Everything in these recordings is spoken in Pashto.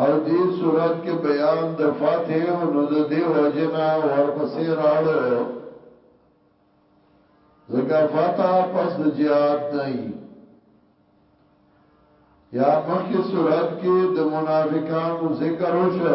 او دې سورت کې بیان د فتح او نو د دې وجنا ورپسې راړو زکه فتح پس د جهاد نه یا مخکې سورت کې د منافقانو ذکر وشو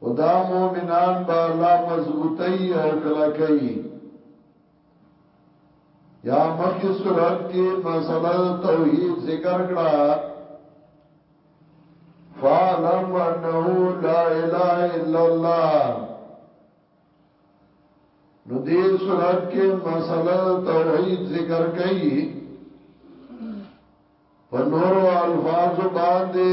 او دا مؤمنان به لا مضبوطی او کلکی یا مخی صورت کی مسئلہ توحید ذکر کړه فعلم انه لا اله الا الله نو دې صورت کې مسله توحید ذکر کړي په نورو الفاظ باندې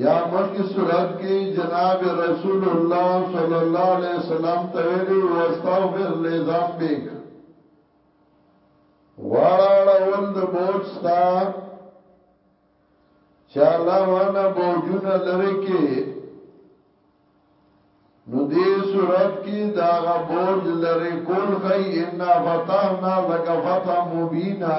یا مخکی صورت کی جناب رسول الله صلی الله علیه وسلم ته ویلو واستغفر لذنبک غواړه اړول د بوج ستا چې الله وانا بوجونه لری کې نو دې صورت کې داغه بوج لری کول خی ان فتحنا لك فتح مبینا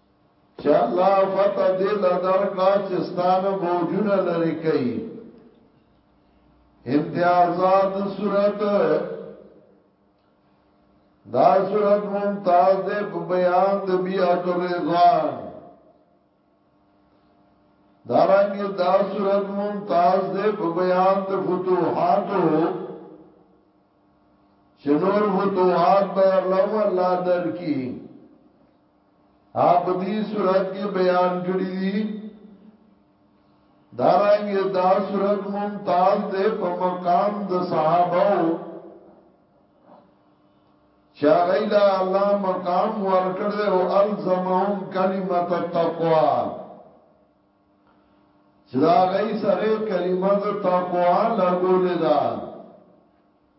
چې الله فتح دې لا درکړه چې ستانه بوجونه لري کوي امتیازات صورت دا صورت ممتاز دې په بیان د بیعت الرضوان دارنګ دا صورت ممتاز دې په بیان د فتوحاتو چې نور فتوحات به لوم الله درکې اپ دې صورت کې بیان کړی دي دارنګ دا صورت ممتاز دې په مقام د صحابه او چا غیلا الله مقام ورکړ دې او الزمهم کلمت التقوا چې دا غي سره کلمه د تقوا لګولې ده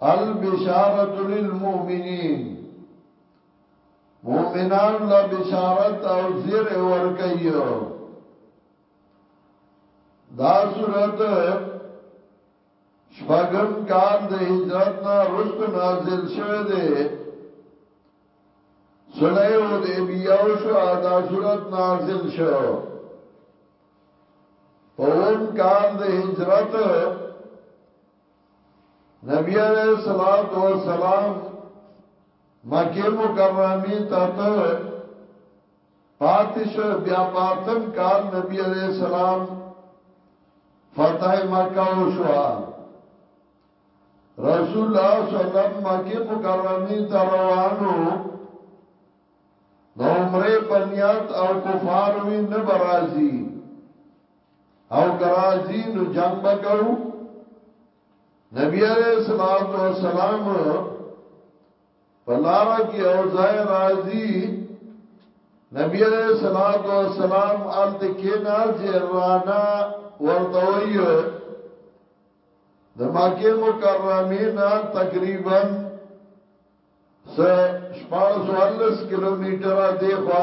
البشارت للمؤمنین مومنان لا بشارت او زیر ورکی دا صورت شپاگم کال د هجرت نا رست نازل شوه ده سلیو ده بیاو شو دا صورت نازل شو پوم کال د هجرت نبی علیہ الصلوۃ والسلام مکه مکرمه ته ته پاتش بیا پاتم کال نبی علیہ السلام فتح مکه وشو رسول الله صلی الله علیه وسلم مکه مکرمه ته روانو نو عمره پنیات او کفار وی نه برازي او کرازی نو جنگ بکو نبی علیہ الصلوۃ والسلام پلارا کی او زای رازی نبی علیہ الصلوۃ والسلام الته کې ناز رانا ورته ویو د مکه مکرمه نه تقریبا س 1440 کیلومتره دی خو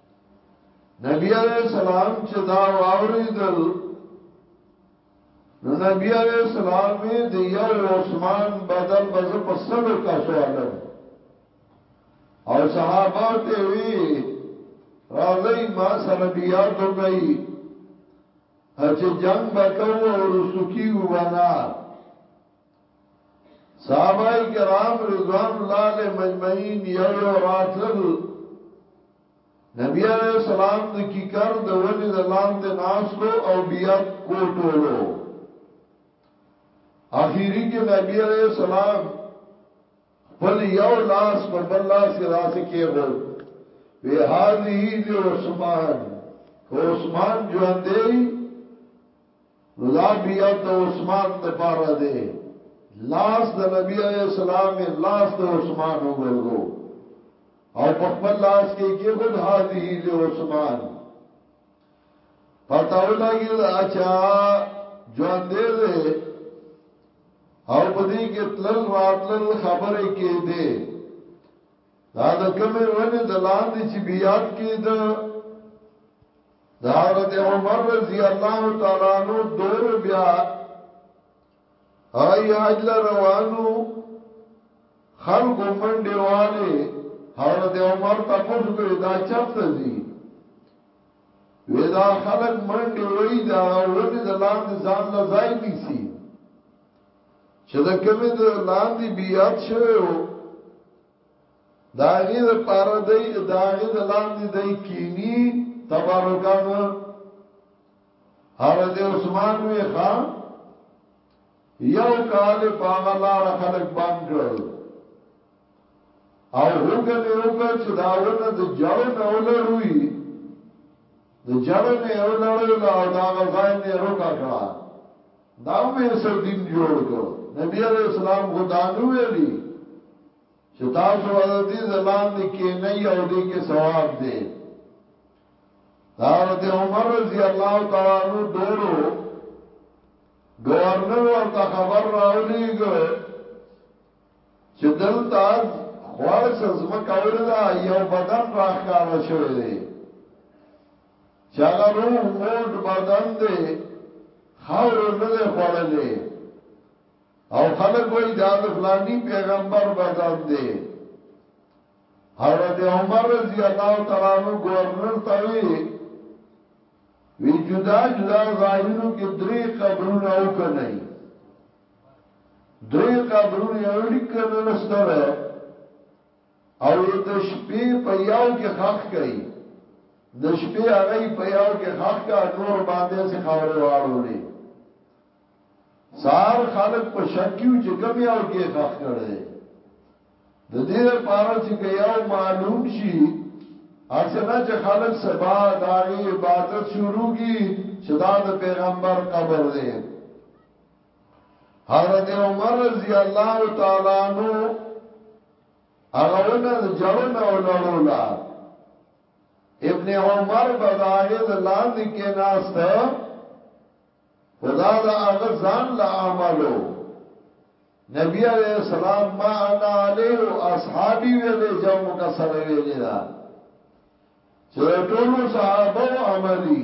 نبی علیہ السلام چې دا واوریدل نو نبی علیہ السلام د یو عثمان بدل بز په سلو کا سوالم او صحابه ته وی راځي ما سره بیا تو کوي چې جنگ وکاو او رسوکی ونا صحابه کرام رضوان الله علیه مجمعین یو یو راتل نبی علیہ السلام د کی کر د ونی د لاندې ناستو او بیعت کوټولو اخیری کې نبی علیہ السلام خپل یو لاس په بل لاس کې داسې کې غول وی هذه لعثمان که عثمان ژوند دی نو دا بیعت د عثمان د پاره دی لاس د نبی علیہ السلام لاس د عثمان وګرځو او په خپل لاس کې کې خود هذه لعثمان پتاو لګی دا چا جوان دې دې او په دې کې تلل راتلل خبرې کې دې دا د کمې ونې د لاندې چې بیات کې ده د حضرت عمر رضی الله تعالی عنہ دور بیا هغه حج ل روانو خلق منډه والے حضرت عمر تاسو کوي دا چرته زی ودا خلق منډه وای دا غوونه د لاندې ځان لزای نیسی چې د کمی د لاندې بیات شوی داغی د پاره دی داغی د لاندې دی کینی تبرکان حضرت عثمان وی خا یو کال پاغلار خلق بند کړل او حکم یو کړ چې داونه د جړو نه ولړوي د جړه نه یې ولړوله او د هغه ځای نه یې روکه کړه. دا هم یې څه دین جوړ کړ. نبي علیه السلام خو دا نه ویلي چې تاسو به د دې ځای لاندې کېنئ او دې کې ثواب دی. د حضرت عمر رضی الله تعالی عنه دورو ګورنر ورته خبر راولېږه. چې دلته از خړ څه ځمکه ولده یو بدن راښکاره شوی دی چې هغه روغ موټ بدن دی خاورې نه دی خوړلې او خلک وایي دا د فلانی پیغمبر بدن دی حضرت عمر رضی الله تعالی عنہ گورنر ته وی وی جدا جدا ځایونو کې درې قبرونه وکنه درې قبرونو یې یو لیک نه لستلی او یې د شپې په یو کې خخ کړي د شپې هغه په یو کې خخ کا نور باندې سي خاورې واړولې سار خلق په شک کیو چې کم یو کې خخ کړي د دې لپاره چې یو معلوم شي اسنه چې خلق سبا داغي عبادت شروع کی چې دا د پیغمبر قبر دی حضرت عمر رضی الله تعالی عنہ هغه ونه جړو نه ولړولا ابن عمر بداغه د لاندې کې ناست خدا دا هغه ځان لا عملو نبی علیہ السلام ما انا علیه او اصحابي ویلې جو مکسر ویلې دا چې ټولو صحابه او عملی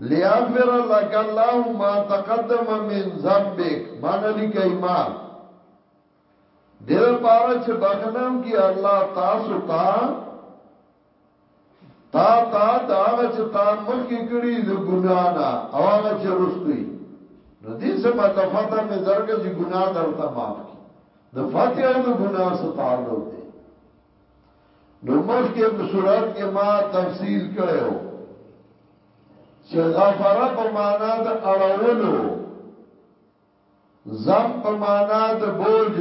لیغفر لک الله ما تقدم من ذنبک معنی لیکای ما دیر پارا چه بخنو کی الله تاسو تا تا تا دا آغا چه تا مخی کری دا گنانا او آغا چه رستوی نو دین سه مطلب فتح می درکا چه گناہ در تا معاف کی دا فتح او دا گناہ سه تعلق دی نو مخکې په صورت کې ما تفصیل کړو چې غفره په معنا د اړولو زم په معنا د بوج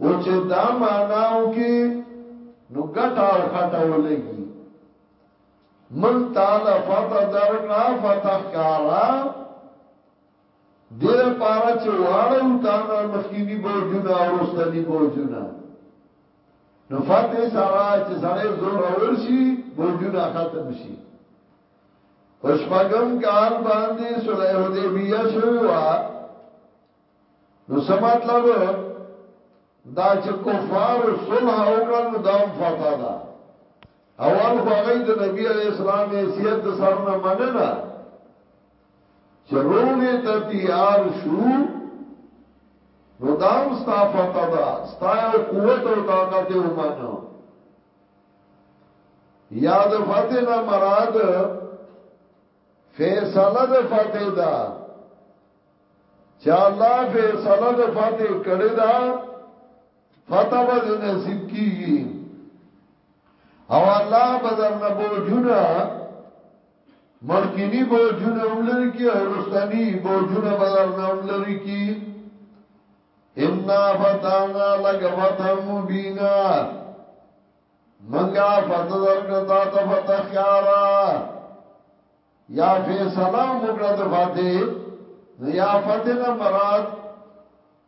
او چې دا معناو کې نو ګټه او خټه ولګي من تعالی فتح درکړه فتح کارا دې لپاره چې واړوو تا نه مخکیني بوجونه او وروستني بوجونه نو فتح سره چې سړی زور اور شي بوجونه ختم شي پښپغم کال باندې صلح حدیبیه شوی و نو سمطلب دا چې کفار صلح وکړل نو دام فتح ده اول خو هغه د نبی علی اسلام حیثیت د سرونه مننه چې روغې ته تیار شو نو دا هم ستا فتح ده ستا یو قوت او طاقت ومنه یاد فتح نه مراد فیصله د فتح ده چې الله فیصله د فتح کړی ده فتح به نصیب کیږي او الله بدر نه بوجونه مخکینی بوجونه هم لري کی او رستنی بوجونه بدر نه هم لري کی ان فتانا لک فتح مبینا منګه فتح درکړه تا ته فتح خارا یا فیصله مکړه د فتح یا فتح نه مراد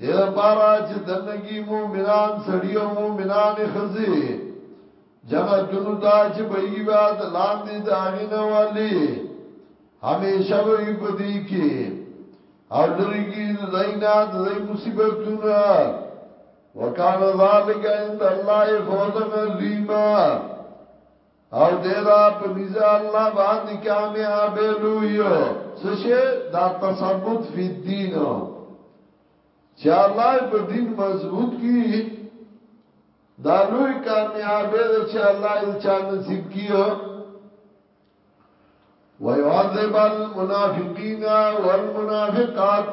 دې لپاره چې دنګي مؤمنان سړي او مؤمنان خزي جنتونو ته چې بېګي باد لاندې د اغینه والی همیشه به په دې کې او لريږي د زینا د زی مصیبتونه وکانه ذالک عند الله فوزا عظیما او دیرا په نزا الله باندې کامیاب لوی سشه دا تثبت فی الدین چې الله په دین مضبوط کی دا لوی کامیاب دی چې الله یې چا نصیب کیو ويعذب المنافقين والمنافقات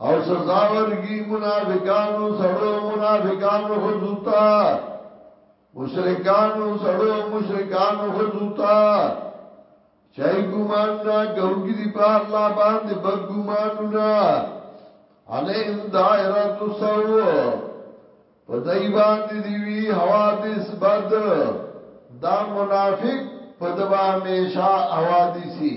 او سزا ورگی منافقانو سڑو منافقانو خزوتا مشرکانو سړو مشرکانو خزوتا چای ګمان نه ګونګي دی په الله باندې بد ګمانونه علیم دائرۃ السو په دای باندې دی وی حوادث بد دا منافق په دوا همیشه حوادثي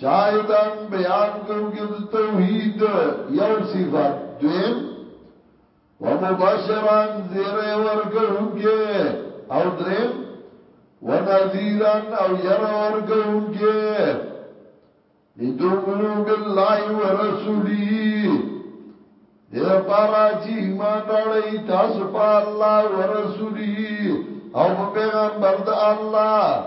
شاهدان بیان کوم کې د توحید یو صفت دویم ومبشران زیر ورکوم کې او دریم ونذیران او ير ورکوم کې لتومنو بالله ورسولی دیر پارا چی ایمان راڑی تاسو پا اللہ ورسولی او پا پیغمبر دا اللہ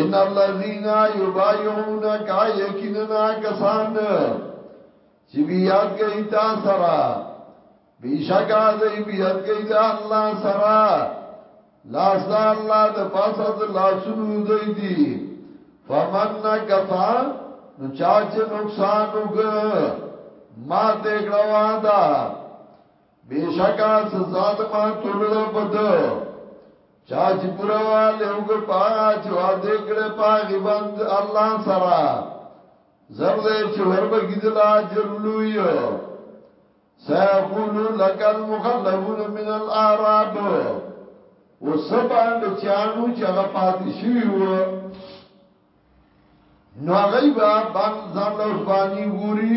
ان الذين يبايعونك يقيننا کسان چې بیعت کوي تا سره بشکا دی بیعت کوي دا الله سره لاس دا الله د پاسه د لاسونو دی دي فمن نکثا نو چا چې نقصان وګ ما ته کړوا دا بیشکا سزا د ما تولو دا پد چا چې پورا والے وګ پاغا چې وعده کړه پاغي باندې الله سره زر دې چې ورب کیدل اجر لوی سيقول لك المخلفون من الاعراب وسبان چانو چې هغه پاتې شي وو نو غیبا بان ځان له اوس باندې ګوري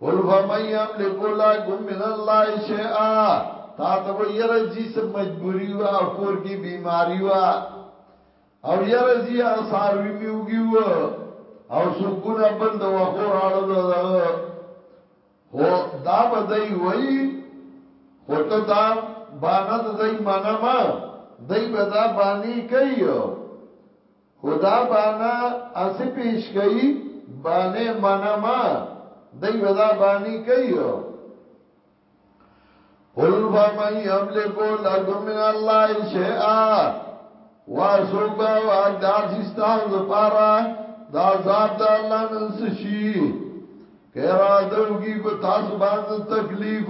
قل فمن یملک لکم من الله شیئا تا ته و یره زی سب مجبوری وا او کور کی بیماری وا او یره زی هغه ساروی میوګی و او سکونه بل د وخو راړو دغه هو دا بدای وای خو ته دا باند دای منما دای بدا بانی کوي خو دا بانه هسې پېش کوي، بانې منم، دی به دا بانې کوي. قل فمن یملک لکم من الله شیئا وا سوک با واقدار شی ستاسو لپاره دا عذاب د الله نه څه شي کړه دوږي په تاسو باندې تکلیف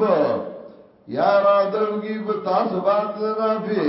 یا را دوږي په تاسو باندې نافع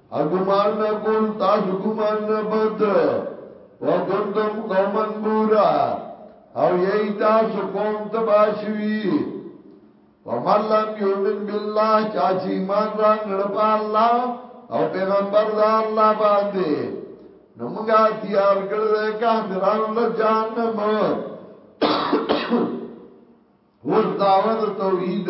اګمان نه کول تاسو ګمان نه بد وکنتم قوما بورا او یی تاسو قوم تباشوی ومن لم یومن بالله چاچی ایمان را نړپا اللہ او پیغمبر دا اللہ باندی نمگا تیار کردے کافران لجانم اوس دعوت توحید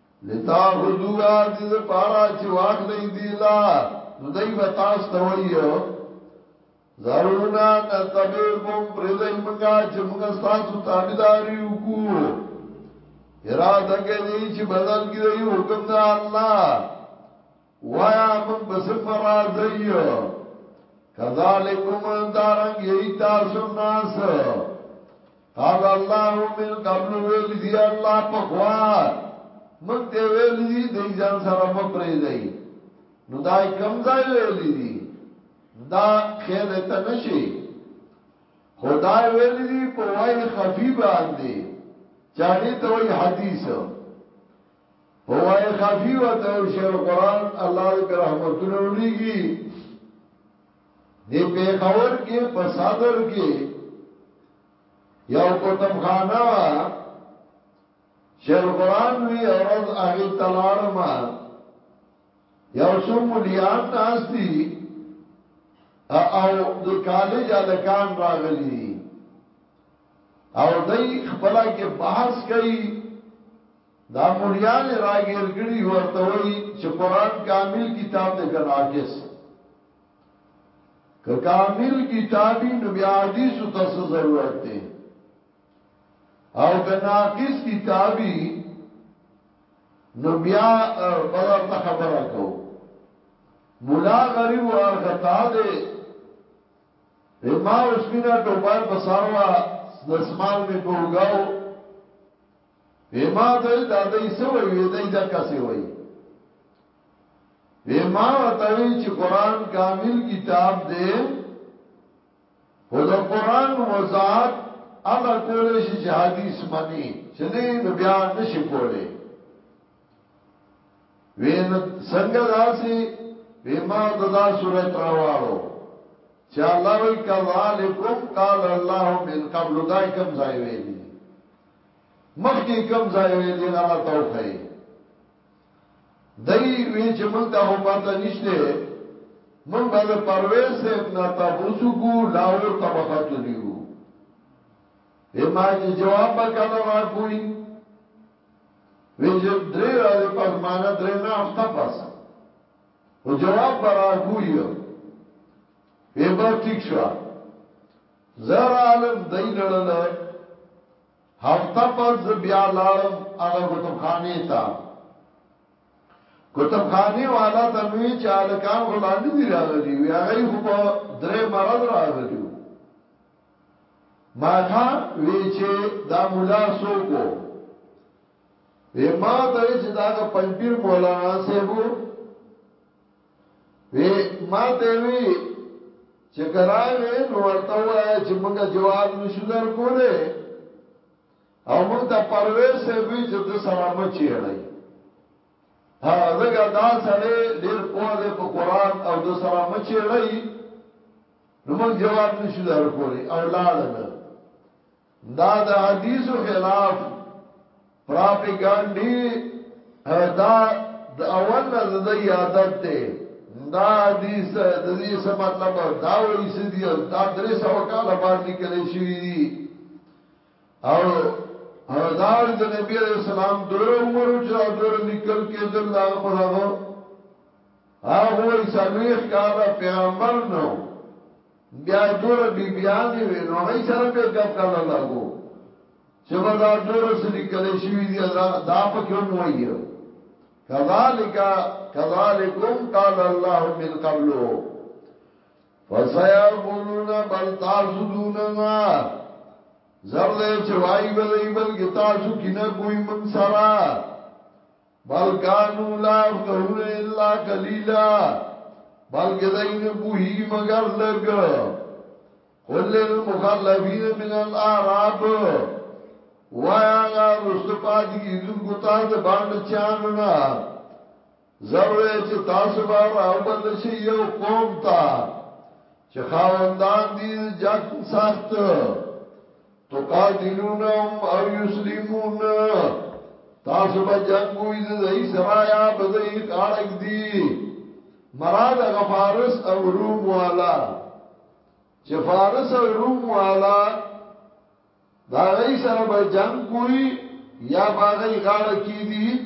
لتعبدوا دې د پارا چې واخلې دی لا نو دای و تاسو ته وایو زرونا نتبعکم پردای منګه چې موږ تاسو تابعداري وکړو اراده کوي چې بدل کړي حکم د الله وایا موږ به څه په راځئ یو؟ کذالکم دارنګ یی تاسو ناس قال الله من قبل ویل دی الله پخوا مونږ ته ویل دی د ځان سره مپری دی نو دای کم ځای ویل دی دا خیر ته نشي خدای ویل دی په وای خفی باندې چاړي ته وای حدیث هوای خفی وته شیخ القران الله دې پر رحمتونه ولیږي دې په خور کې په صدر کې یو کتب خانه وا شیخ القران وی اورز اغه تلاړم یو سو مليان ناس دي او د کالج الکان راغلي دي او دای خپل کې بحث کوي دا مولیان یې راګیر کړي ورته وایي چې قرآن کامل کتاب دی که ناقص که کامل کتابی نو بیا حدیثو ته څه ضرورت دی او که ناقص کتابی نو بیا بدر ته خبره کو مولا غریب ورختا دی ما اوسپینا ټوپای په سروا دسمال می په وګاو وی ما ته وی دا دی څه وی وی دی دکه سی وی وی ما ته وی چې قران کامل کتاب دی خو د قران وضاحت هغه کول شي چې حدیث منی چې نه نو بیا نشي کوله وین څنګه داسي وی ما ته دا صورت راوالو چې الله وی کذالکم قال الله من قبل دای کم ځای ویلی مخکې کم ځای وې دې غره ته وخی دای وی چې مونږ ته هو پته نشته مونږ به پرویز صاحب نه تاسو کو لاور ته بختلیو اما چې جواب به کله راکوي وی چې درې ورځې پس مانه درې نه هفته پس او جواب به راکوي وی به ټیک شو زه رالم دی لړل هفته پس زه بیا لاړم هغه کتابخانه ته کتابخانه والا ته مې چې الکان غلان دي راغلي وی هغه خو په درې مرز راغلیو ما خا وی چې دا مولا سوکو وی ما ته چې دا پنځپیر مولانا صاحب وی ما ته وی چې کراغه نو ورته وای چې موږ جواب نشو درکوله او موږ ته پرويز سه وی چې د سره مچي اړای ها زګه دا سړی ډیر پوه دی په قران او د سره مچي اړای نو موږ جواب نشو درکوله او لاړل دا د حدیثو خلاف پراپیګانډي دا د اول نه د عادت دی دا حدیث د دې څه مطلب دا وایي چې دی دا درې سو کال بعد لیکل شوی دی او دا د نبی علیہ السلام دور عمر چې دا دور لیکل کېدل دا په هغه هغه یې سلويخ کال پیغمبر نو بیا تور بیبیانی وی نو غی سره به ګپ کړه لګو چې به دا تور سری کله شوی دی دا دا پکې هم وایو کذالک کذالکم قال الله من قبل فسيقولون بل تعذدوننا زرد چې وای بلې بلګی تاسو کینه کوی من سره بل کانو لا یفقهون الا قلیلا بلکې دین بوهی مگر لګ قل للمخلفین من الاعراب وایا غا رست پات کی دن کو تا د باند چانو نا ضرور چې تاسو بار او بل شي یو قوم تا چې خاوندان دي جک سخت تقاتلونهم او یسلمون تاسو به جنگ کوی زدائی سرایا بدائی قارک دی مراد غفارس او روم والا چه فارس او روم والا دا غی سره به جنگ کوی یا باغی غاړه کی دی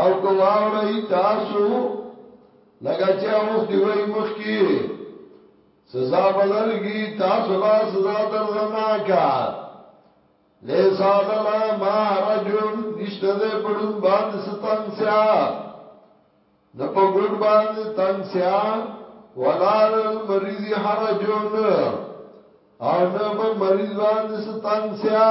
او کو واوري تاسو لکه چې اوس دی وای مخ کې سزا بدل کی تاسو لا سزا درزنا کا لیسا للا ما رجون نشته دې پړون باندې ستنګ سیا نه په ګډ باندې تنګ سیا ولا المریض حرجون او نه په مریض باندې ستنګ سیا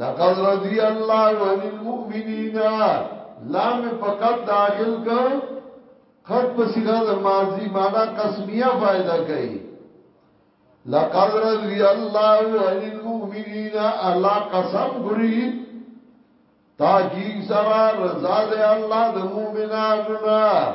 لقد رضی الله عن المؤمنین لام فقط داخل کو قد بصيغه د ماضی معنا قسمیه فائدہ کوي لقد رضی الله عن المؤمنین الله قسم غری تاکي سرا رضا ده الله د مؤمنانو نه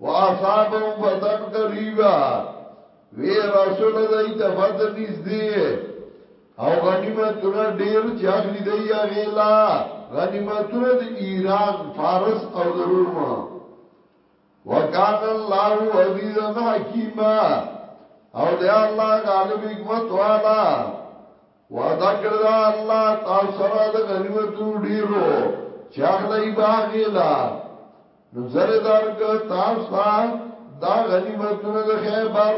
واصابهم فتن قریبا وی رسول دای ته فتن نږدې او غنیمتونه ډیر چې اخلي دی غیلا غنیمتونه د ایران فارس او د روم وکان الله عزیزا حکیما او دی الله غالب حکمت والا وعده کړې ده الله تاسو سره د غنیمتونو ډیرو چې اخلئ به هغې له نو زر یې درکړ تاسو ته دا غنیمتونه د خیبر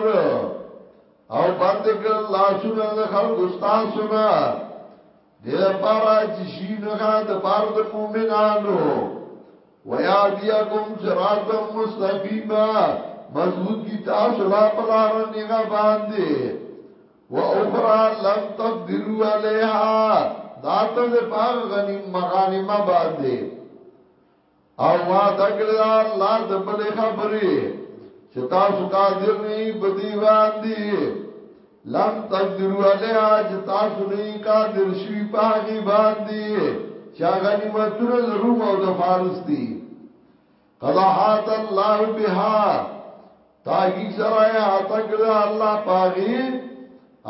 او بند کړ لاسونه د خلکو ستاسو نه دې لپاره چې شي نخا د پاره د مؤمنانو وياديكم صراطا مستقيما مضبوط کی تاسو لا پلار نیغه باندې و اخرى لم تقدروا عليها دا تز پاغ غنیم مغانمه باندې او ما دکړه الله د بل خبرې چې تاسو قادر نه په دی باندې لم تقدروا عليها چې تاسو نه قادر شي پاغي باندې چا غنیمتونه د روم او د فارس دي قد حات الله بها تاګي سره حات کړ الله پاغي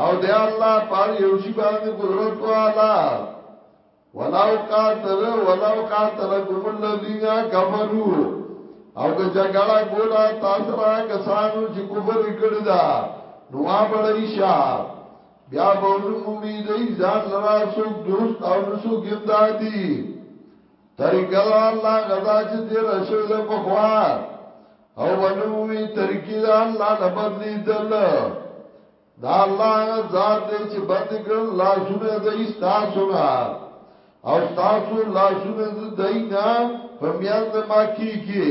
او دی الله پر یو شی باندې قدرت والا ولو قاتل ولو قاتلکم الذين كفروا او که جګړه کولا تاسو را کسانو چې کفر کړی دا نو وړی شا بیا به نو مومي دای ځان لرا سو دوست او نو سو ګمدادي طریقه دا الله غدا چې تیر شوی د پخوا او بنوی طریقه دا الله نه بدلی دل دا الله ذات دې چې بند کړ لا سونه د ایستا سونه او تاسو لا سونه د دینا په میان د ما کیږي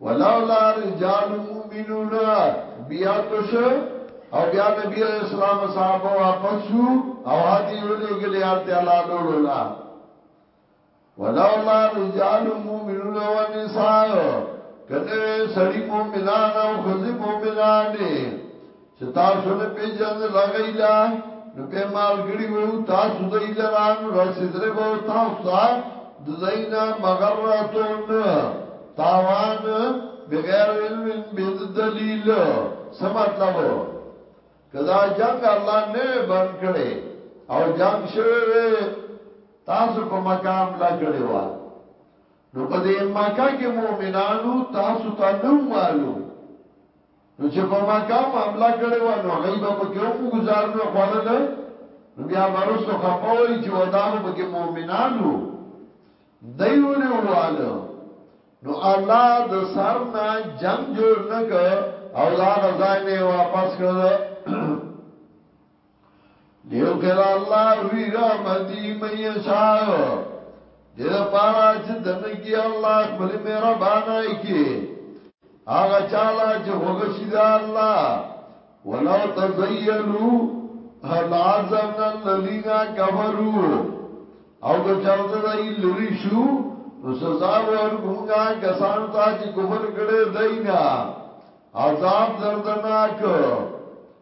ولولا رجال مؤمنون بیا تش او بیا نبی علیہ السلام صحابه واپس شو او هدی یو لګلی الته الله لولولا ولولا رجال مؤمنون و نساء کنه سړی مؤمنان او خزی مؤمنانه چې تاسو نه پیژندل هغه لا نو په مال کړي وو تاسو د ایلران رسیدره به تاسو ته د زینا مغراتون تاوان بغیر علم بيد دلیل څه مطلب کدا جنگ الله نه بند کړي او جنگ شوی وي تاسو په مقام لا کړي وا نو په دې مکه کې مؤمنانو تاسو ته نو معلوم نو چې په مکه هم حمله کړې وه نو هغوی به په کې هم ګوزار نه خوړله نو بیا به وروسته خپه وای چې و دا خو په کې مؤمنان وو دی ولې وواله نو الله د سر نه جنگ جوړ نه که او دا غزای نه واپس کړل لیوخر الله فی رحمتی من یشاء دې د پاره چې دنه کې الله خپل مهربانای کې هغه چاله چې خوښی ده الله ولو تزیلوا هل عذبنا الذين كفروا او که چرته دای لری شو نو سزا ورکومګه کسان ته چې کفر کړي دینا عذاب دردناک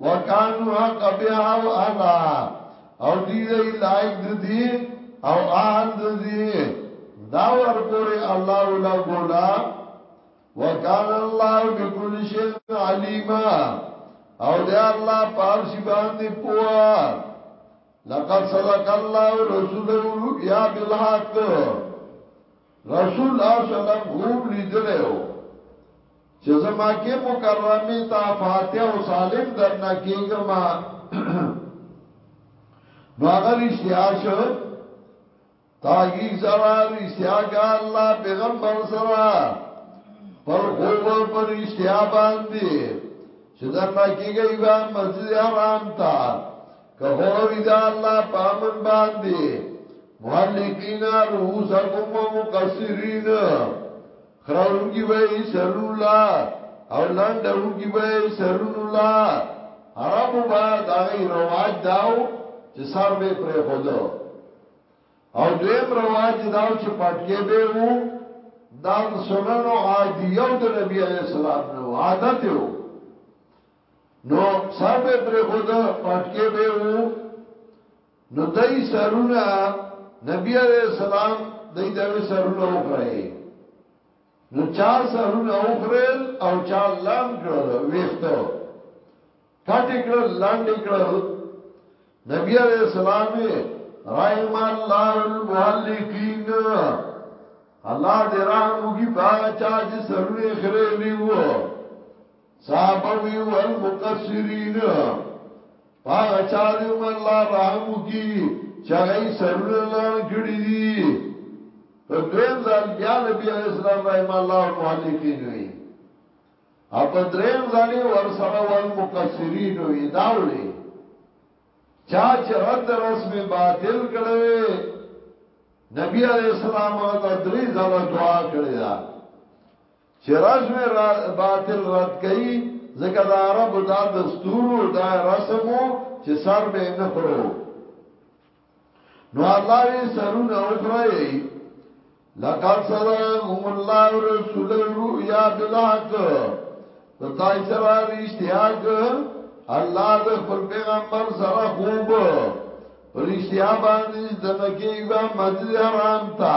وکانو حق بها او اهلا او دی دی لایک دی دی او اهل دی دی دا ور پوری الله ولا ګولا وکان الله بكل شيء عليما او دی الله پار شی باندې پوا لقد صدق الله رسوله یا بالحق رسول الله صلی الله علیه وسلم خوب لیدلی و چې زه مکه مکرمه ته فاتح او سالم دنه کېږم نو هغه رښتیا شو تاګي سره رښتیا کا الله پیغمبر سره پر خوب پر رښتیا باندې چې دنه کېږي مسجد حرام ته که غوروی دا الله پامن باندې محلقین رؤوسکم ومقصرین خراونګي وای سرونو لا او لاندونګي وای سرونو لا عربو با دا غي رواج داو چې سر به پرې خودو او دویم رواج داو چې پټکې به وو دا سنن عادیو د نبی علی السلام نو عادت وو نو سر به پرخود پټکې به وو نو دای سرونه نبی علیہ السلام دای دغه سرونه وخره نو چا سرونه وخرل او چا لام کړل ویختو کټ کړل لاند کړل نبی علیہ السلام رحم الله المحلقین الله دې رحم وکي پاچا چې سرونه خرېلی وو ساموی والمقصرین پاغ چالی ام اللہ رحمو کی چغی سرون لان کری دی پا دویم زال بیا نبی علیہ السلام رحم اللہ والمحلقین وی اپا درین زالی ورسر والمقصرین وی داولی چاچ رد رسم باطل کروی نبی علیہ السلام غطا دری زال دعا کری دا چې رسم باطل رد کوي ځکه دا عرب دا دستور دا رسم چې سر به نه خورو نو الله وی سرونه اخرای لقد صدقكم الله رسول الرؤيا بالحق پتاي سره رښتیا ک الله د خپل پیغمبر سره خوب پرشتیا باندې دنه کېږي مسجد حرام ته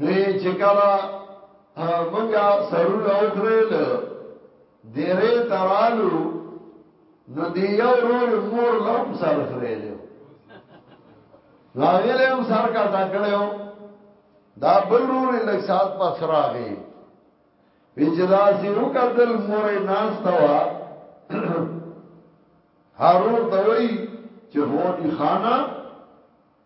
نو چې کله منګه سرونه اوخريل ډېرې ترالو نو دی یو رور مور لم سر خريلو نو هغه لم سر کا ټکړو دا بل رور لک سات پس راغی وچدا سی او قتل مور ناس توا هارور توي چې فوجي خانه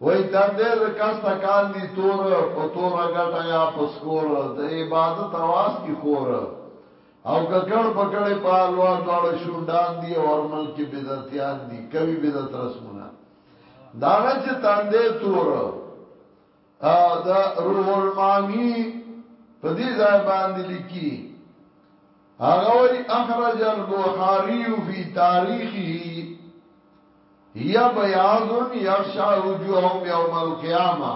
وای تندی د کس ته کاندی تور په توره ګټه یا په سکور د عبادت اواز کی خور او ککړ په کړی په حلوا دواړه شونډان دی او ارمل کی بدعتیان دی کوی بدعت رسمونه داغه چې تندی تور د روح المانی په دې ځای باندې لیکي هغه وی اخرج البخاری فی تاریخه یا بیاض یغشا وجوههم یوم القیامه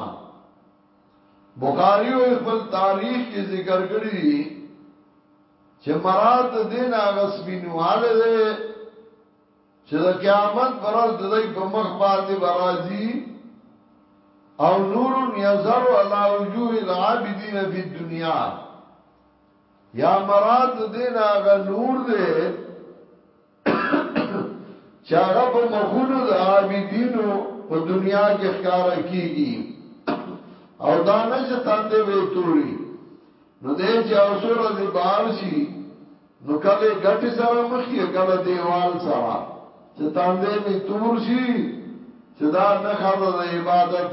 بخاری وی خپل تاریخ کې ذکر کړی دی چې مراد دین هغه سپینواله دی چې د قیامت پرز د دوی په مخ باندې برازي او نور یظهر علی وجوه العابدین فی الدنیا یا مراد دین هغه نور دی چې هغه په مخونو د عابدینو په دنیا کې ښکارا کیږي او دا نه چې تاندې به توري نو دې چې اوسور از بار شي نو کله ګټي سره مخې کله دیوال سره چې تاندې می تور شي چې دا نه خزه د عبادت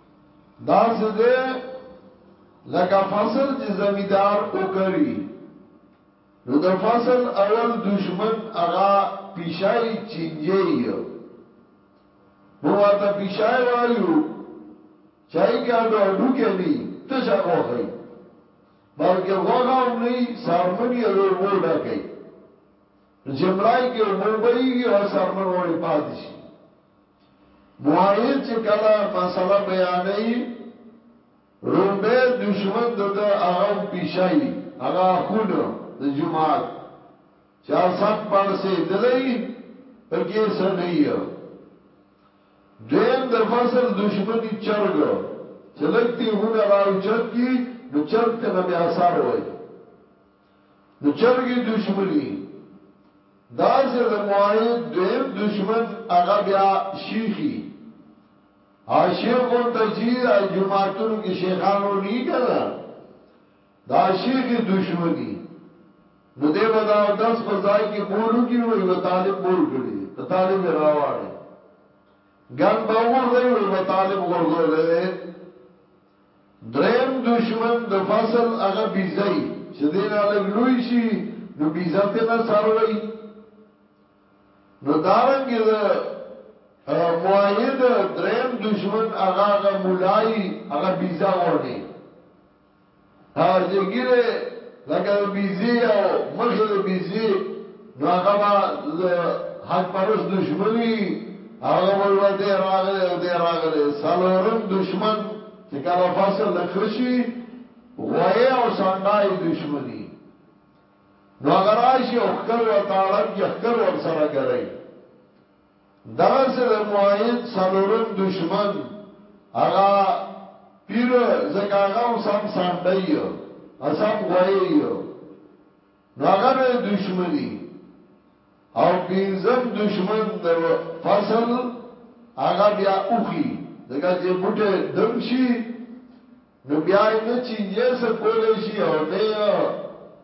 دا څه دی لکه فصل چې زمیدار وکړي نو د فصل اول دشمن هغه پیشای چینجی مو ورته پیشای وایو چای کې اډو اډو کې ني تشه غوخي بلکې غوغه هم نه سرمن یې له وبو ډکې جمړای کې وبو بېږي او سرمن وړي پاتې شي معاهد چې کله مسئله بیانوي ړومبی دشمن د ده هغه هم پیشه وي هغه اخون د جومات چې هر سم پړسېدلی وي په کې څه نه وي دویم د فصل دشمني چرګ چې لږ تېغونه راوچت کړي نو چرګ ترنه بیا سر وهي د جرګې دښمني دا چې د معاهد دویم دښمن هغه بیا شیخي او شیخ غونته چی جماعتونو کې شیخانو نی کنه دا شیخ دښمنی نو دی به دا دس په ځای کې بولو کې نو یو طالب بول کړي ته طالب راواړي ګن به وګورځي وي به طالب غورځولې دریم دښمن د فصل هغه بیزه یی چه دی را لږ لوی شی نو بیزه تری نه څاروی نو دارنګه د موحد دریم دښمن هغه هغه مولا یی هغه بیزه غونی هغه چې ګیره لکه د بیزی او مخې د بیزی نو هغه با حق پرس دشمنی هغه به وی دی راغله او دی راغله سلورم دشمن چې کله فصل خشي غوی او سانډای دشمنی نو هغه راشي او خکل ورته اړم کې خکل ور سره ګرای دغسې د مؤيد څلورم دشمن هغه پير و، ځکه هغه هم سم سانډۍ و او سم غويی و، نو هغه به يې دشمني او پنځم دشمن د فصل هغه بيا اوښي، ځکه چې بوټی دم شي، نو بيا يې نه چينجی څه کولی شي او نه يې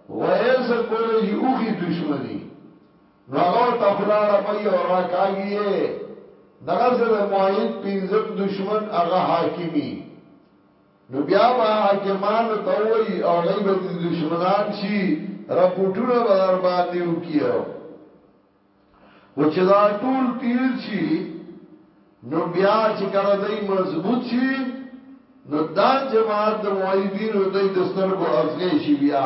غويی څه کولی شي، اوښي دشمني. نو هغه ورته خولاړه مه یی او را کاږی یی دغه سه د موحد پنځم دشمن هغه حاکمی نو بیا به حاکمانو ته وای او هغه به د دشمنان شي رپورټونه به در باندې وکیو و چې دا ټول تیر شي نو بیا چې کله دای مضبوط شي نو دا جماعت د موحدینو د دسترګو ازغې شي بیا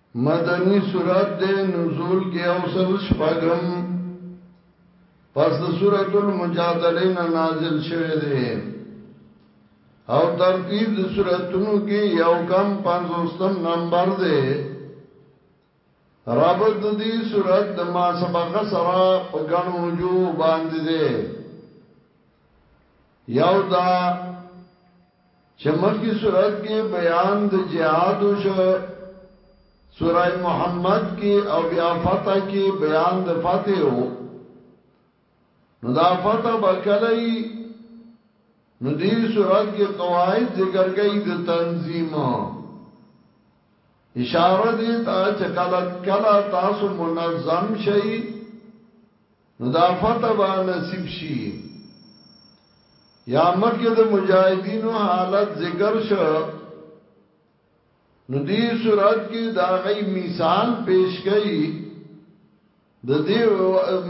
مدنی سورت دے نزول کے اوسل شپاگم پس د سورت المجادلین نازل شوه دے او ترتیب د سورتونو کې یو کم پنځوستم نمبر دی رابط د دې سورت د ما سبق سره په غنو جو باندې دی یو دا چه مخی صورت کی بیان د جهاد شو سوره محمد کی او بیا فتح کی بیان د فتح او نو دا فتح بکلی نو دی صورت کی قواعد ذکر کئی د تنظیم اشاره دیتا چه کلا کلا تاسو منظم شئی نو دا فتح با نصیب شي یا مکه د مجاهدینو حالت ذکر شو نو دې صورت کې دا غي مثال پیش کړي د دې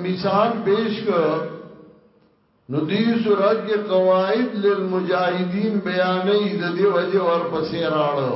مثال پیش کړ نو دې صورت کې قواعد للمجاهدین بیانې د دې وجه ورپسې راړو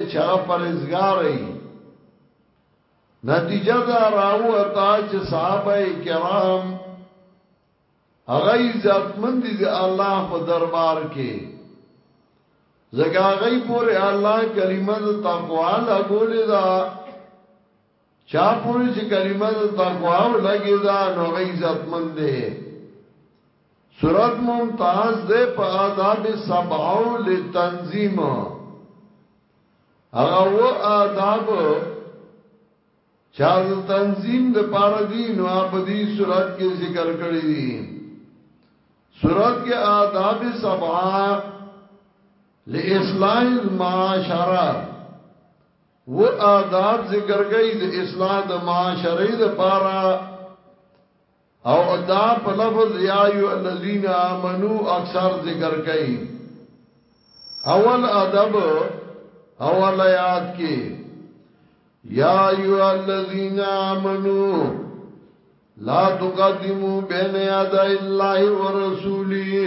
چې هغه پرهیزګار وي نتیجه دا راوته چې صحابه کرام هغه عزت مند دي الله په دربار کې زګا غي پورې الله کلمه د تقوا لګولې دا چا پوری چې کلمه د تقوا او لګي دا نو عزت مند ده سورت ممتاز ده په آداب سبعو لتنظیم هغه و آداب چا د تنظیم د پاره دی نو په دې سورت کې ذکر کړی دي سورت کې آداب سبعه لإصلاح المعاشره و آداب ذکر کئی د اصلاح د معاشرئی د پارا او ادا په لفظ یا ایو الذین آمنو اکثر ذکر کئی اول ادب اول آیات کې یا ایو الذین آمنو لا تقدمو بین یاد اللہ و رسولی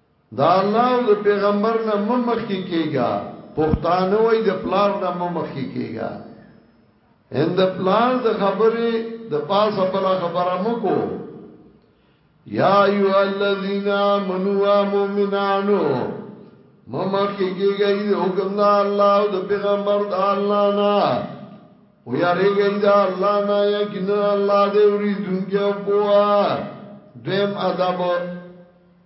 د الله او د پیغمبر نه مه مخکې کېږه، پښتانه وايي د پلار نه مه مخکې کېږه. ان د پلار د خبرې د پاسه بله خبره مه کو. یا ایها الذین آمنوا مؤمنانو مه مخکې کېږئ د حکم د الله او د پیغمبر د الله نه او یریږئ د الله نه یقینا الله دې اورېدونکی او پوه دویم ادب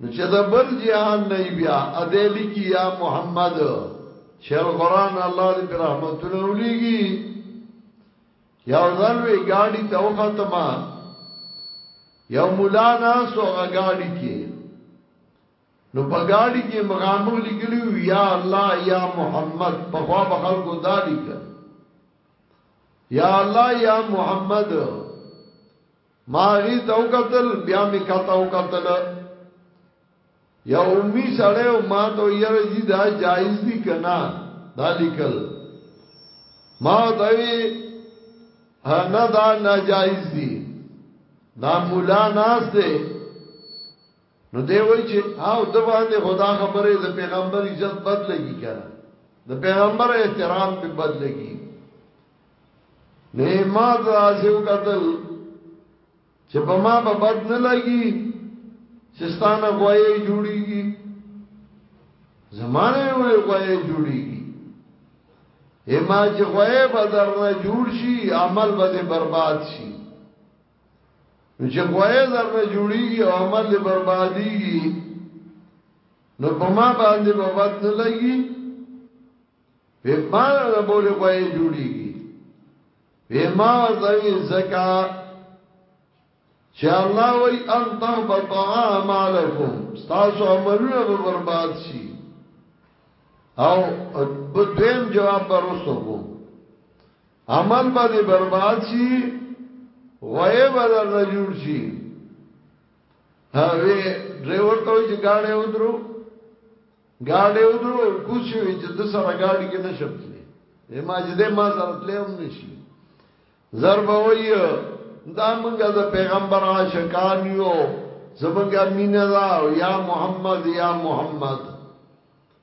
نو چې د بل جهان نه بیا ادې لیکي یا محمد شیخ القرآن الله دې پر رحمتونه ولېږي یو ځل وی ګاډي ته وختمه یو مولا ناس او غاډي کې نو په غاډي کې مغامغ لیکلی یا الله یا محمد په خوا به خلکو دا لیکل یا الله یا محمد ما غي تو قتل بیا می کتاو قتل یا امی سړی او ما ته یره جی دا جایز دی کنا دا لیکل ما دوی نه دا ناجایز دی دا مولا ناس دی نو دی وای چې هاو د باندې خدا خبره د پیغمبر عزت بد لګي کنه د پیغمبر احترام په بد لګي نه ما تاسو قتل چې په ما به بد نه لګي چې ستانه غوایې جوړیږي زمانه ولې غوایې جوړیږي اما چې غوایې بدر نه جوړ شي عمل به برباد شي چې خوای زر نه جوړیږي او عمل له بربادیږي نو په ما باندې بابت نه لګي په ما نه بوله خوای جوړیږي په ما ورته زکا چې الله وای ان تهبط اعمالکم تاسو عملونه به برباد شي او په دیم جواب ورسوم عمل به دې برباد شي غوې به درته جوړ شي هغه ډرایور ته چې گاډي ودرو گاډي ودرو کوشي چې د سره گاډي کې نشم تلې ما چې دې ما سره تلې هم نشي ضرب وایي دا منګه د پیغمبر عاشقان یو زمنګا مینا دا یا محمد یا محمد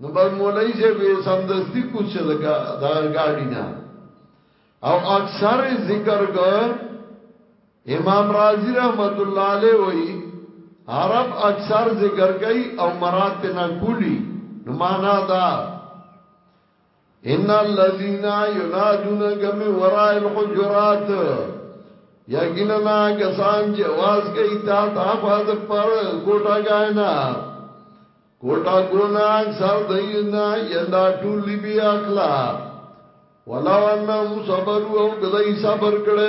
نو بس مولوی صاحب یې سمدستی کوز شه د ګاډي نه او اکثر ذکر کو امام رازی رحمت الله علیه وی عرب اکثر ذکر کوي او مراد نه کولی نو معنا دا ان الذين ينادونك من وراء الحجرات یقینا کسان چې आवाज کوي تا ته فاز پر کوټا غاینا کوټا ګونا اکثر دینا یدا ټول بی اخلا ولو انهم صبروا او کدی صبر کړو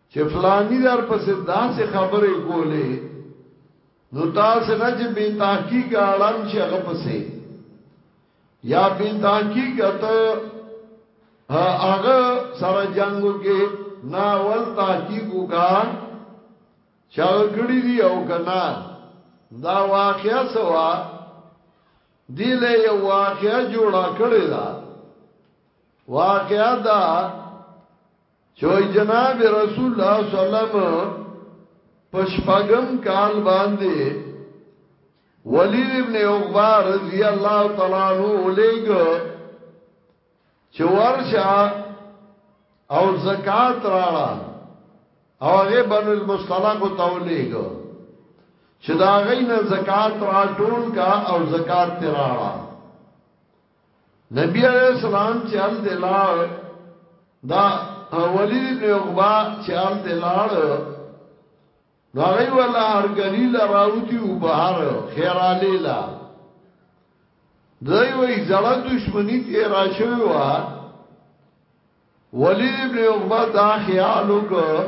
چې فلانی در پسې داسې خبرې کولې نو تاسو نه چې بي تحقیق اړم شي هغه پسې یا بي تحقیق ته هغه سره جنگو کې نا ول تحقیق وکا چا کړی دی او کنا دا واقعیا سوا دی له یو واقعیا جوړا کړی دا واقعیا دا چوي جناب رسول الله صلی الله علیه وسلم پشپغم کال باندې ولید ابن عقبہ رضی الله تعالی عنہ لګ چورشا او زکات راړه او هغه بنو المصطلق ته لګ چې دا غینه زکات راټول کا او زکات تراړه نبی علیہ السلام چې ال تلاړ دا ولید ابن عقبہ چې ال تلاړ نو هغه ولا هر کلی لا راوتی او بهر خیر علی لا دوی وی زړه دشمنی تی را شوی وا ولید ابن عقبہ دا خیال وکړ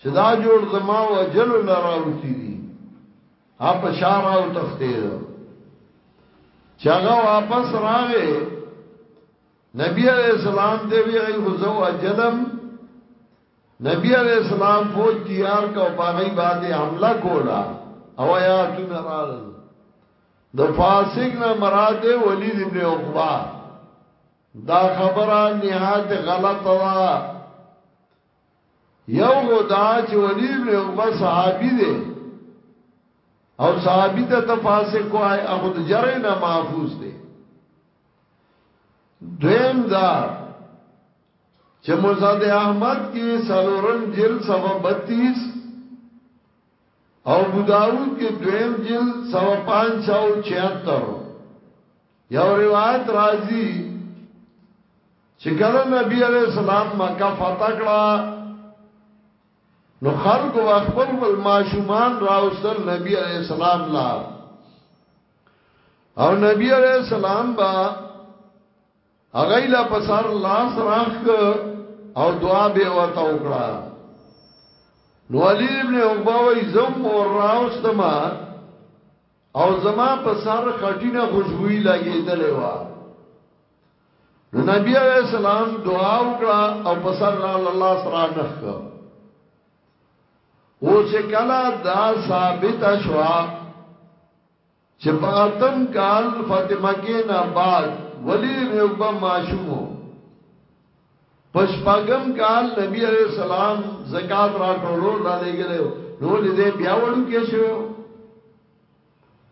چې دا جوړ زما او اجل لراوتی دي اپ شار او تختید چاغه واپس راغې نبی علیہ السلام دې وی ای غزو اجلم نبی علیہ السلام فوج تیار کا او باغی باندې حمله کولا او یا تن رال د فاسق نه مراد ولید ابن عقبہ دا خبره نهایت غلط وا یو هو دا چې ولی ابن عقبه صحابي دی او صحابي ته تفاسق وای هغه د جره نه محفوظ دی دویم دا چې مزاد احمد کې سلورم جل سوا 32 او ابو داود کې دویم جل سوا 576 یو روایت راځي چې کله نبی عليه السلام مکه فتح کړه نو خلق و خپل بل ماشومان راوستل نبی عليه السلام لا او نبی عليه السلام با هغه لا پسار لاس راخ او دعا به ورته وکړه نو علي ابن عقبه وای زم ور راوستما او زما په سر خټینه خوشبوئی لګېدلې و نو نبی علیہ السلام دعا وکړه او په سر را الله سره نخ او چې کله دا ثابت شوا چې په اتم کال فاطمه کې نه بعد ولید ابن عقبه معشومو پشپاګم کال نبی علیہ السلام زکات را ټولو را لګلې نو لدې بیا وړو کې شو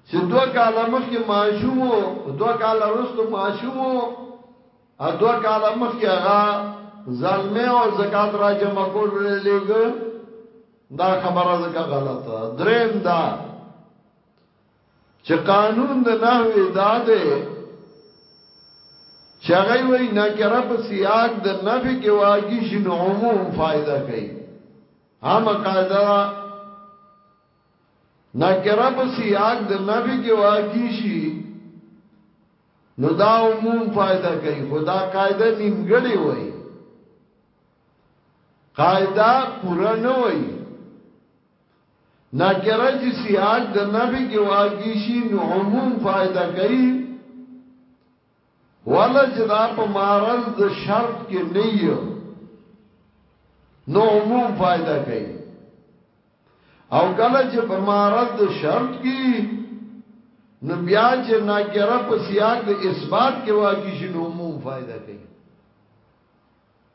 چې دوه کال مخکې ماشومو دوه کال وروسته ماشومو ا دوه کال مخکې هغه ظلمه او زکات را جمع کول لګ دا خبره زکه غلطه دریم دا چې قانون د نحوی دا ده چې هغه وایي نکره په سیاق د نفي کې واقع شي نو عموم فائدہ کوي هم قاعده نکره په سیاق د نفي کې واقع شي نو دا عموم فائدہ کوي خدا قاعده نیمګړی وایي قاعده پوره نه وایي نکره چې سیاق د نفی کې واقع شي نو عموم فائده کوي ولا چې دا په معرض د شرط کې نه یو نو عموم فائدہ کوي او کله چې په معرض د شرط کې نو بیا چې ناکره په سیاق د اثبات کې واقع شي نو عموم فائدہ کوي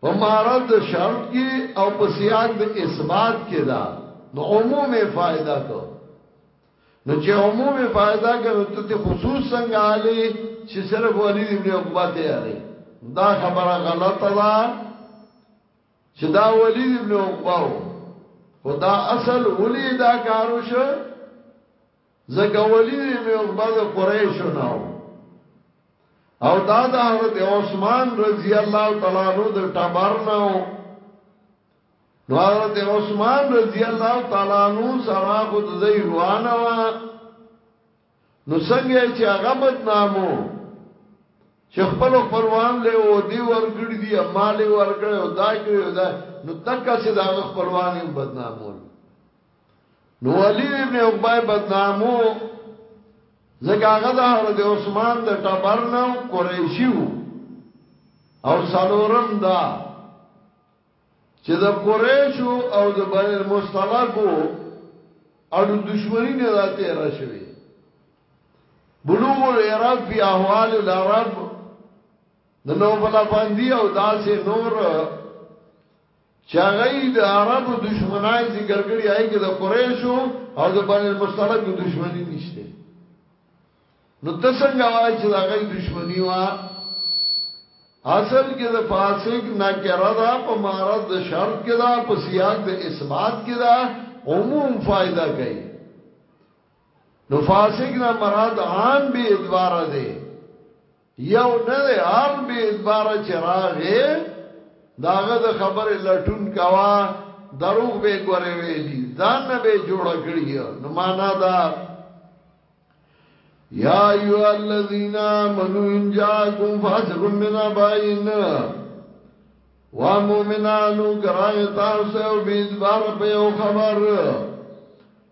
په معرض د شرط کې او په سیاق د اثبات کې دا نو عموم فائدہ کو نو چې عموم فائدہ کنو ته خصوص څنګه علی چې صرف ولید ابن عقبہ ته یاري دا خبره غلطه ده چې دا ولید ابن عقبہ خدا اصل ولی دا کارو شو ځکه ولید ابن عقبه د قریشو نه او دا د حضرت عثمان رضی الله تعالی عنہ د ټبر نه نو حضرت عثمان رضی الله تعالی عنہ سره خو د زی روانه وا نو څنګه چې هغه بدنامو چې خپل خپلوان له و دی ورګړ دی مال ورګړ او دا کړو دا نو تک چې دا خپلوان هم بدنامول نو ولید ابن عقبه بدنامو ځکه هغه د حضرت عثمان د ټبر نه او قریشی او سلورم دا چې د قریشو او د بن المستلقو اړو دشمنی نه راته را شوی بلوغ العرب فی احوال العرب د نوبل افندی او داسې نور چا غي د عربو دشمنای ذکر کړی آی کې د قریشو او د بنی المصطلق دشمنی نشته نو ته څنګه وای چې دا غي دشمنی وا اصل کې د فاسق نکره دا په معرض د شرط کې دا په سیاق د اثبات کې دا عموم فائدہ کوي نو فاسق نه مراد عام به ادوار ده یو نه دی هر بی اعتبار چې راغې داغه د خبره لټون کوا دروغ به ګورې ویلی ځان نه به جوړ کړی نو معنا دا یا ایو الذین آمنو ان جاءکم فاسق من بین و مومنانو کرای تاسو او بیدبار په یو خبر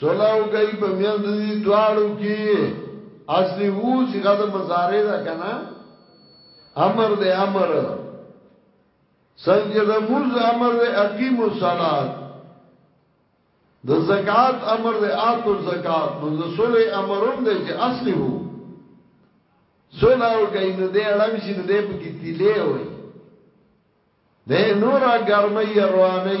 صلح وکړئ په منځ د دې دواړو کې اصلي هو صيغه د مضارع ده کنه امر د امر څنګه د موز امر د اقیم الصلات د زکات امر د اتو زکات نو د صلح امرون دی چې اصلي هو صلح وکړئ نو دې اړم شي نو دې په کې تیلې وي د نورا ګرمي رواني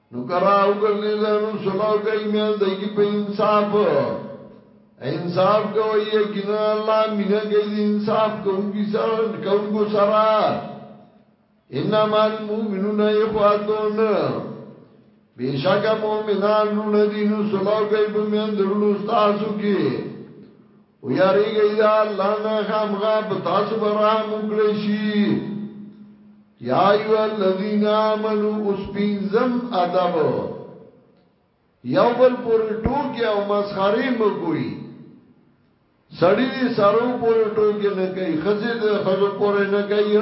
نو که را وګرځي دا نو سلو کوي مېن دای کی په انصاف انصاف کوي یقینا الله مینه کوي د انصاف کوونکی سره کوونکو سره انما المؤمنون اخواتون بیشک مؤمنان رونه دي نو سلو کوي په مېن درونو تاسو کې او یاریږئ د الله نه خامغا په تاسو به رحم وکړي شي یا ایو الذین آمنو اوس پینځم ادب یو بل پورې ټوکی او مسخري مګوي سړی دې سارو پورې ټوکی نه کوي خزه دې خزه پورې نه کوي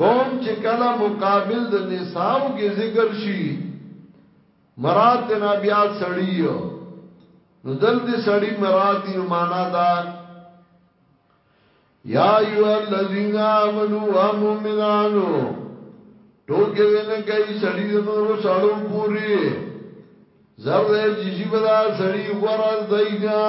قوم چې کله مقابل د نساو کې ذکر شي مراد نه بیا سړی نو دلته سړی مراد دی نو معنا دا یا ایو الذین آمنو و مومنانو ټوکې دنه کوي سړی د نور سړو پوری زر دې چې شي بدا سړی غوړل دایګا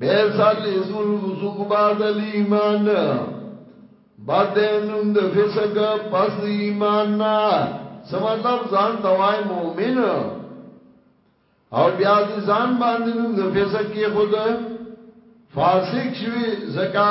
بیس الاسم الفسوق بعد الیمان بد نوم د فسق پس ایمان نا سم مطلب ځان توای مؤمن او بیا دې ځان باندې نوم د فسق کې خود فاسق شوی زکا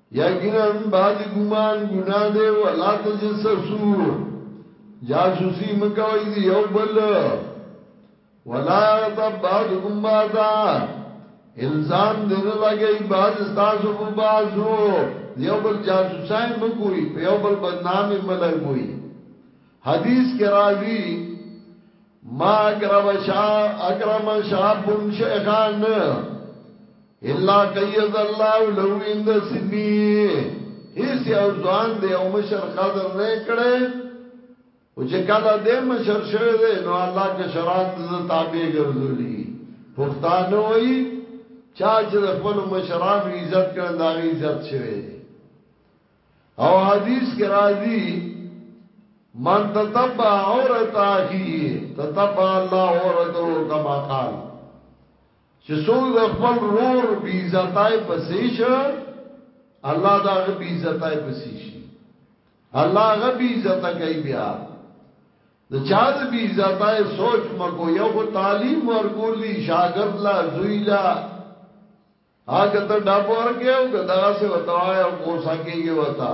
یقینا باد ګمان ګناه دی ولا تجسسو جاسوسی مکوي دی یو بل ولا غتب بعضکم بعضا الزام دین لګی بعض تاسو په بعضو یو بل جاسوسای مکوي په یو بل بدنامي ملګوي حدیث کې راځي ما اکرم شاب اکرم شاب شیخان الا قیز الله لو اند سنی هیڅ یو ځوان دی او مشر قدر نه کړي او چې کله دې مشر شوی دی نو الله کې شران د تابع ګرځولي پښتانه وایي چا چې د خپل مشرانو عزت کړن دا غي عزت شوی دی او حدیث کې راځي من تتبع عورت اخی تتبع الله عورته کما قال چه څوک د خپل ورور بی عزتای پسی شه الله دا غ بی عزتای پسی شي الله غ بی عزت کوي بیا د چا د بی عزتای سوچ مکو یو خو تعلیم ورکول دي شاګرد لا زوی لا هغه ته ډب ورکه او دغه سه وتاوای او کوسا کېږي وتا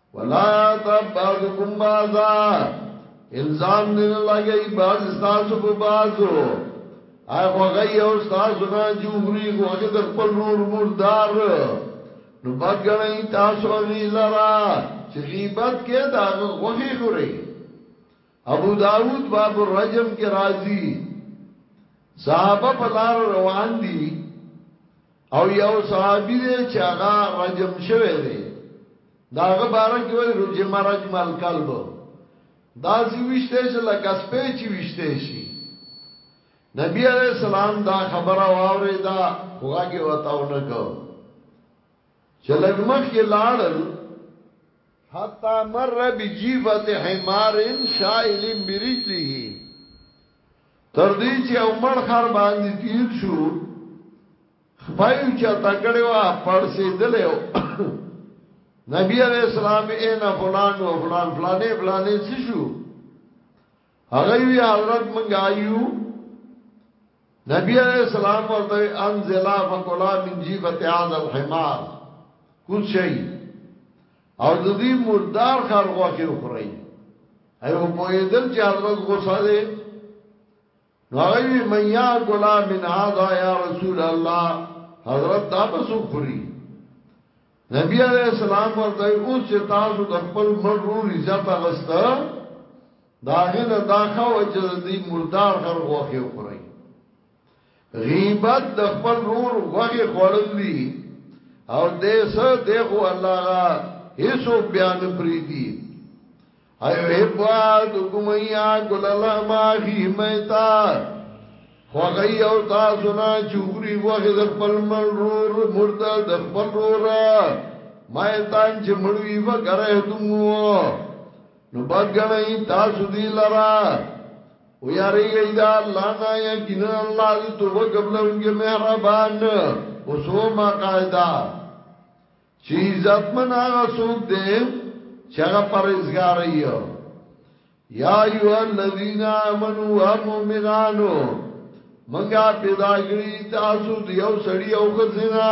ولا تب بعضکم بعضا الزام دې نه لګي بعض تاسو په بعضو هغه خو غي او تاسو نه جوړي خو هغه د خپل رور مردار نو بد غني تاسو غي لرا چې غیبت کې دا غوخي خوري ابو داود باب الرجم کې راځي صحابه په لار روان دي او یو صحابی دی چې هغه رجم شوی دی دا هغه باره کې وای رجم رجم الکلب دا سی وشته چې لکه سپې چې وشته شي نبی علیہ السلام دا خبره واورې دا خوږه وتاو نه کو چې لګمخ کې لاړل حتا مر بجیفت حمار شائل برجله تر دې چې عمر خر باندې تیر شو خپایو چا تکړه وا پړسې دلې نبی علیہ السلام اینا فلان و فلان فلانې فلانې څه شو هغه وی حضرت منګ آیو نبی علیہ السلام ورته انزلا فقلا من جیفت هذا الحمار کوڅی او د دې مردار خر غوښه وخورئ ایو په دې چې حضرت غوسه ده نو هغه وی من یا ګلا من هاذا یا رسول الله حضرت دا به سو خوري نبی علیہ السلام ورته اوس چې تاسو د خپل مرور عزت غسته داغه نه داخه او چې دې مردار خر غوخه خوري غیبت د خپل رور غوښې خوړل دي او دې سه دې خو الله غا هیڅو بیان پری دي ایو هب واد کومیا ګل الله ما خی میتا خوغی او تاسو نه چوغری غوخه د خپل مرور مرده د خپل رور مایتان چې مړوی و غره دمو نو بد غنی تاسو دی لرا ویاریږئ د الله نه یقینا الله دی توبه قبلونکی مهربان اوس ما قاعده چې عزت من هغه څوک دی چې هغه پرهیزګار یو یا ایو الذین آمنو و مؤمنانو منګه پیدا کړی تاسو دیو سړی او خزینا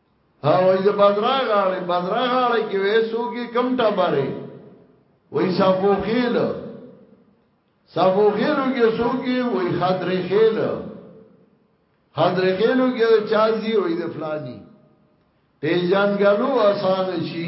ها وای د بدرا غاړي بدرا غاړي کې وې سوګي کم ټبره وای صفو خېل صفو خېلو کې سوګي وای خدري خېل خدري خېلو کې چازي وای د فلاني پیجان غلو آسان شي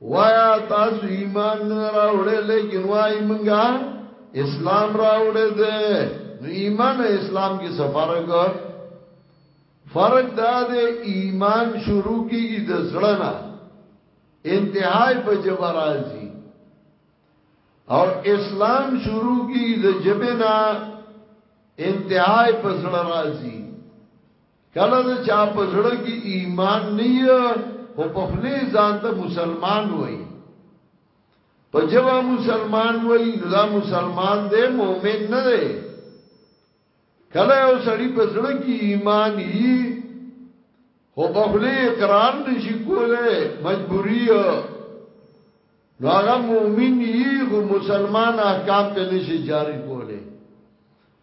وایا تاسو ایمان نه راوړې لیکن وای مونږه اسلام راوړې ده نو ایمان او اسلام کې څه فرق فرق دا دی ایمان شروع کیږي د زړه نه انتهای په جبر راځي او اسلام شروع کیږي د جبه نه انتهای په زړه راځي کله د چا په زړه کې ایمان نه او په خلی ځان ته مسلمان وای په جوه مسلمان وای نو دا مسلمان دی مؤمن نه دی کله یو سړی په زړه کې ایمان یي او په خلی اقرار نشي کوله مجبوری نو هغه مؤمن یي او مسلمان احکام په نشي جاری کوله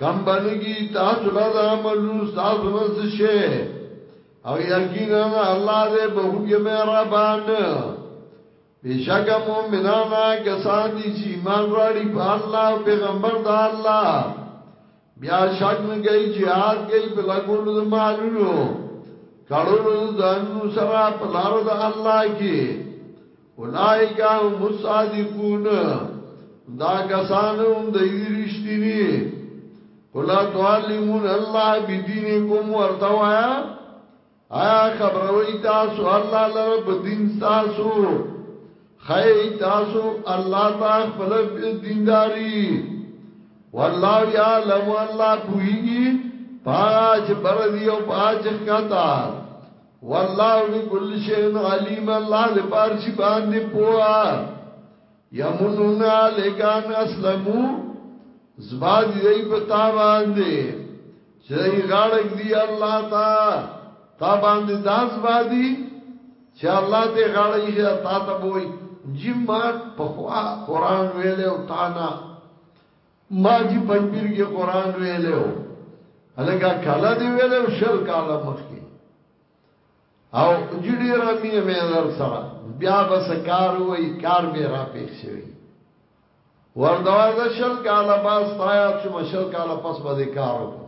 کم بنګي تاسو نه دا عملو تاسو نه څه شي او یقینا الله دې بهون کې مهربان بشک مومنان کسان دي چې ایمان راړي په الله او پیغمبر د الله بیا شک نه کوي jihad کوي په لګول د مالونو کړهلو د ځانونو سره په لار د الله کې اولائک هم الصادقون دا کسانم د رښتینی قلا تعلمون الله بدینکم ورتوایا آیا خبروی تاسو الله لره په دین تاسو خی تاسو الله تا خپل دینداری والله یعلم الله پویږي پاج بر دی او پاج کتا والله بكل شيء عليم الله دې پارسي باندې پوها يمنون عليك ان اسلموا زبا دې په تا باندې چې غاړګ دی الله تا تا باندې داس بادي چې الله ته غاړې شي تا ته وای جمعات په خوا قران ویلو تا نه ما چی پنجپیر کی قران ویلی وو هلکه کله دی ویلی وو شل کاله مخکی او جی ډیره مینه می در سره بیا بس کار وای کار می را پیښ شوی ورته وای زه شل کاله باز تایاد شم شل کاله پس به کار وکم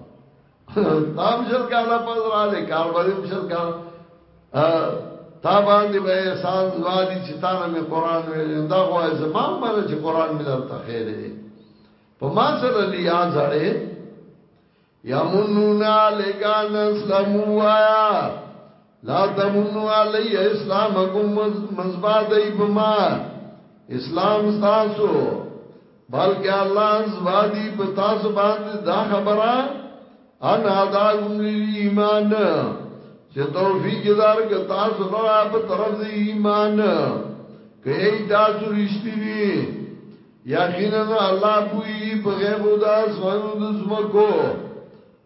تام شل کالا پس را لے کار بریم شل کالا تا باندې به احسان زوادي چې تا نه مې قران ویل دا خو زمام باندې چې قران مې درته خیره په ما سره لیا ځړې یمنون علیکان اسلام وایا لا تمنو علی اسلامکم مزبادی بما اسلام تاسو بلکې الله زبادی په تاسو باندې دا خبره ان ادا کوم ایمان چې توفیق دار که تاسو لرا په طرف دی ایمان که ای تاسو رښتینی یقینا الله پوی په غیب او داس وانو د زمکو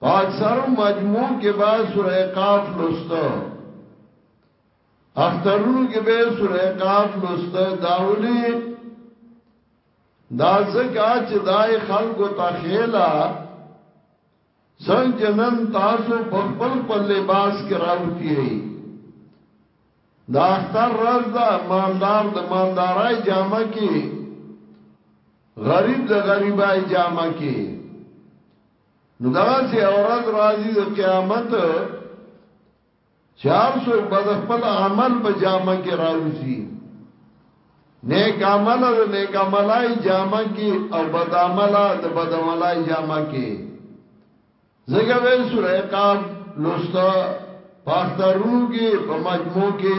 په اکثرو مجموع کې به سوره قاف لوسته اخترونو کې به سوره قاف لوسته داولی دا زکا چې دای خلکو ته خېلا څنګه نن تاسو په خپل خپل لباس کې راوتی یې دا اختر راز دا مالدار د مالدارای جامه کې غریب د غریبای جامه کې نو دا سي اورز راځي د قیامت چار سو بد خپل عمل په جامه کې راوځي نیک عمل د نیک عملای جامه کې او بد عمل د بد عملای جامه کې زګه وې سورې قاب لوستا پاخترونو کې په مجموع کې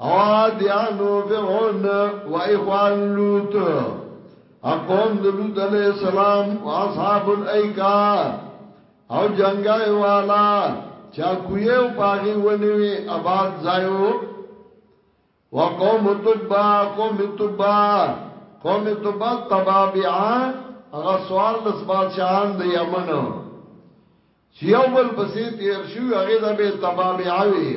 عادیانو فرعون و اخوان لوط اقوم د لوط علیہ السلام و اصحاب الایکا او جنگای والا چا کوی او پاغي ونوي آباد زایو و قوم تبا قوم تبا قوم تبا تبابعا هغه سوار لس بادشاہان د یمن چې یو بل پسې تیر شو هغه د به تبابعا وی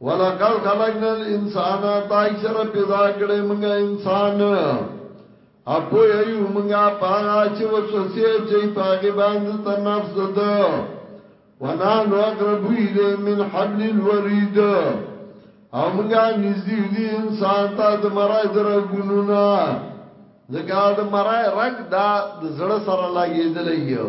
ولقد خلقنا الانسان تای سر پیدا کړې موږ انسان اپو یو موږ پاغا چې وسوسه چې پاګې باندې ته نفس ده ونحن اقرب الیه من حبل الورید او موږ نږدې دي انسان ته د مرای درګونو نه ځکه د مرای رګ دا د زړه سره لګېدلې یو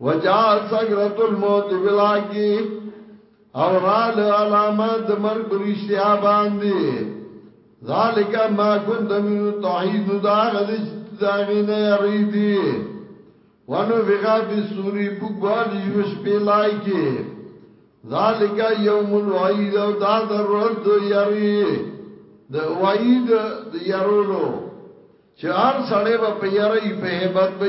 وجات سګرت الموت بلاکی او رال علامات مرگ برشتیا باندی ذالک ما کنت من توحید نو دا غدش داغی نه یری دی ونو فقا فی سوری بگوال یوش پیلائی کی ذالک یوم الوعید او دا در روز دو یری د وعید د یرولو چې هر سړی به په یری په هیبت به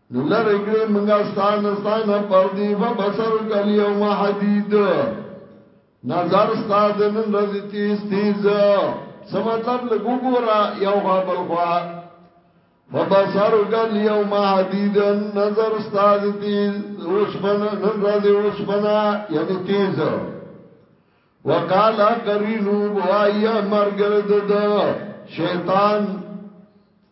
نو لرې کړې مونږه ستا نه ستا نه پردی فبصر کل یوم حدید نظر ستا د نن ورځې تیز تیز څه مطلب لږ وګوره یو خوا بل خوا فبصر کل یوم حدید نظر ستا د تیز اوسپنه نن ورځې اوسپنه یعنی تیز وقالا قرینو بوایا مرګر د شیطان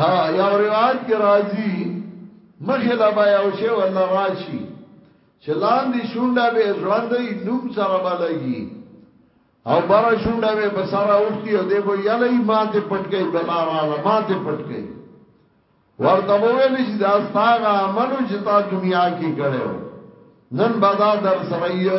ها یو روایت کې راځي مخې لا به یو شی ولا راشي چې لاندې شونډه به ژوندې نوم سره بلګي او بار شونډه به بسارا اوختي او دی به یلې ماته پټکې بلاراله ماته پټکې ورته وویل چې دا ستاغه عملو چې تا دنیا کې کړو نن بازار در سره یو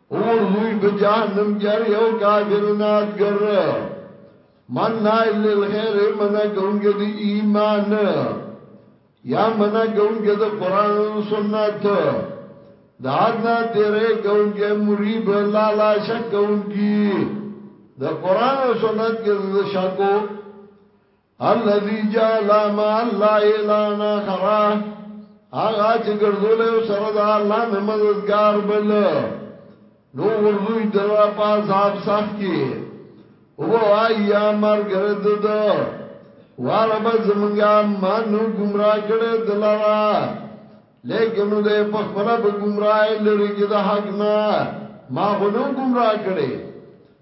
اور لوی په جهنم کې هر یو کافر او نادګر منع للخير منع کوونکی د ایمان یا منع کوونکی د قران او سنت د ادنا تیرې کوونکی مریب لالا شک کوونکی د قران او سنت کې د شکو الذي جعل ما الله الانا خرا هغه چې ګرځول یو سره د الله نه مددگار بل نو ورځوي درا پاس آپ صاف کی او آیا مرګ رد ده وارب زمنګا مانو گمراه کړه دلارا لیکن دې په خپل به گمراه لري کې د حق نه ما غنو گمراه کړي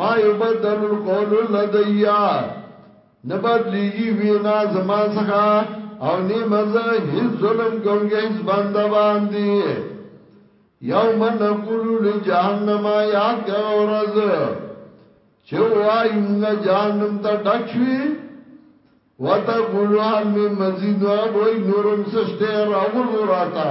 ما یبدل القول لدی نه بدلیږي وینا زما څخه او نه مزه هیڅ ظلم کوونکی هیڅ بنده باندې یوم نقول لجهنم یاد کا اورز چې وای موږ جهنم ته ډک شوی وتا ګلو حال می مزید نو وای نورم سشته راغور زوراتا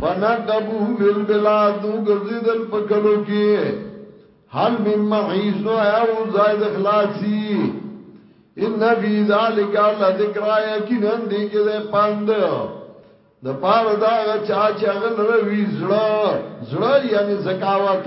فنقبو فی البلاد نو ګرځیدل په کلو کې هل من محیز نو او زائد خلاصی ان فی ذالک لذکرا یقینا دې کې ده پند د پاره دا چا چې غل روي زړه زړه یعنی زکاوت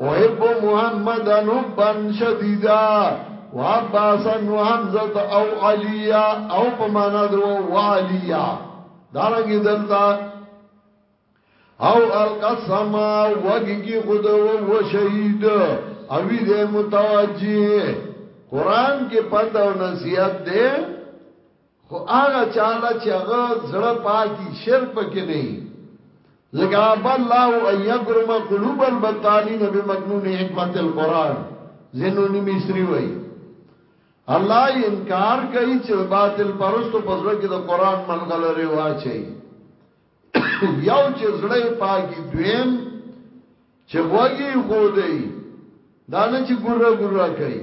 احب محمدا حبا شدیدا وعباسا وحمزت او علیا او په معنا درو او علیا دارنګ دلتا او القسم وګی کی خود او شهید او دې متوجی قران کې پند او نصیحت دې خو هغه چاله چې هغه زړه پاکي شرک پکې نه وي لکه اب الله ان يكرم قلوب البطالين بمكنون حکمت القران زنونی مصری وای الله انکار کوي چې باطل پرستو پزړه کې د قران ملغلره واچي یو چې زړه پاکي دویم چې غوږی خو دی دا نه چې ګره ګره کوي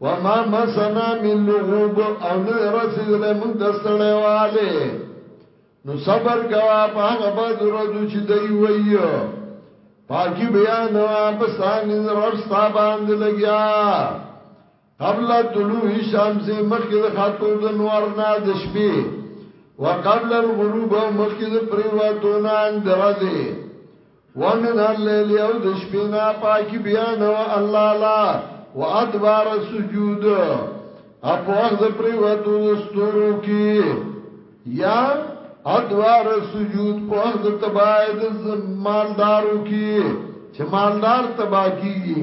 وما مسنا من لغوب او نه رسیدلې موږ د ستړې والے نو صبر کوا په هغه باد ورځو چې دی وایو پاکی بیان وا په ثاني رب ستا باندې لګیا قبل طلوع الشمس مخکې د خاتو د نور نه د شپې وقبل الغروب مخکې د پریواتو نه اندرځي ومن اللیل او د شپې نه پاکي بیانوه الله لا و ادبار سجود او په وخت د پریوتو د ستورو کی یا ادوار سجود په وخت د تبای د مالدارو کی چې مالدار تبا کیږي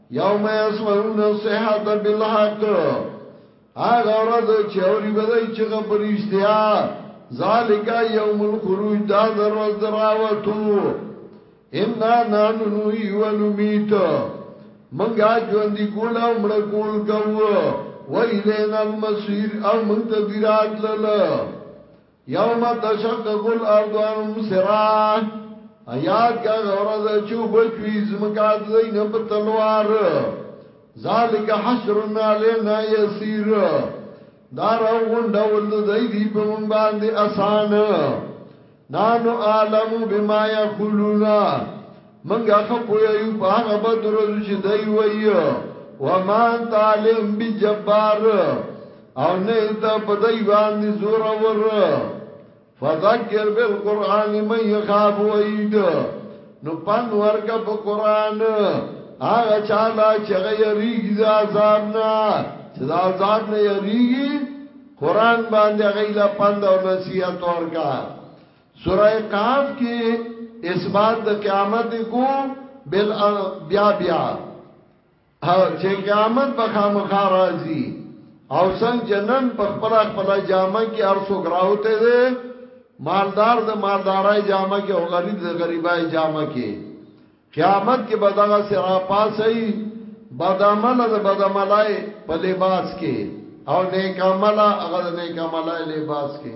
یوم یسمعون الصحت بالحق هغه ورځ چې اوري بدای چې غبر اشتیا ذالک یوم الخروج دا دروز دراوتو ان نحن نوی و نمیت منګه ژوند دی کول او مړ کول کو و الینا المسیر او منګ ته دیرات لل یوم تشقق الارض عنهم سرا یاد کا غورز چو بچوی زمکا دای نه په تلوار ذالک حشر علینا یسیر دار او غونډه ول دای دی په مون باندې اسان نانو عالم بما یقولون منګه خپو یو په هغه بدر چې دی وی و ما انت علیم بجبار او نه ته په دی باندې زور ور فذکر بالقران من يخاف وعید نو پن ورکا په قران هغه چاله چې غیریږي د عذاب نه چې د عذاب نه یریږي قران باندې غیلا پند او نصیحت ورکا سوره قاف کې اثبات د قیامت کو بل بیا بیا او چې قیامت به خامخا راځي او څنګه جنن په خپل خپل جامه کې ارسو غراوته دي مالدار د مالدارای جامه کې او غریب د غریبای جامه کې قیامت کې بدغه سرا پاسي بدعمل د بدعملای په لباس کې او نیک عمل هغه نیک عملای لباس کې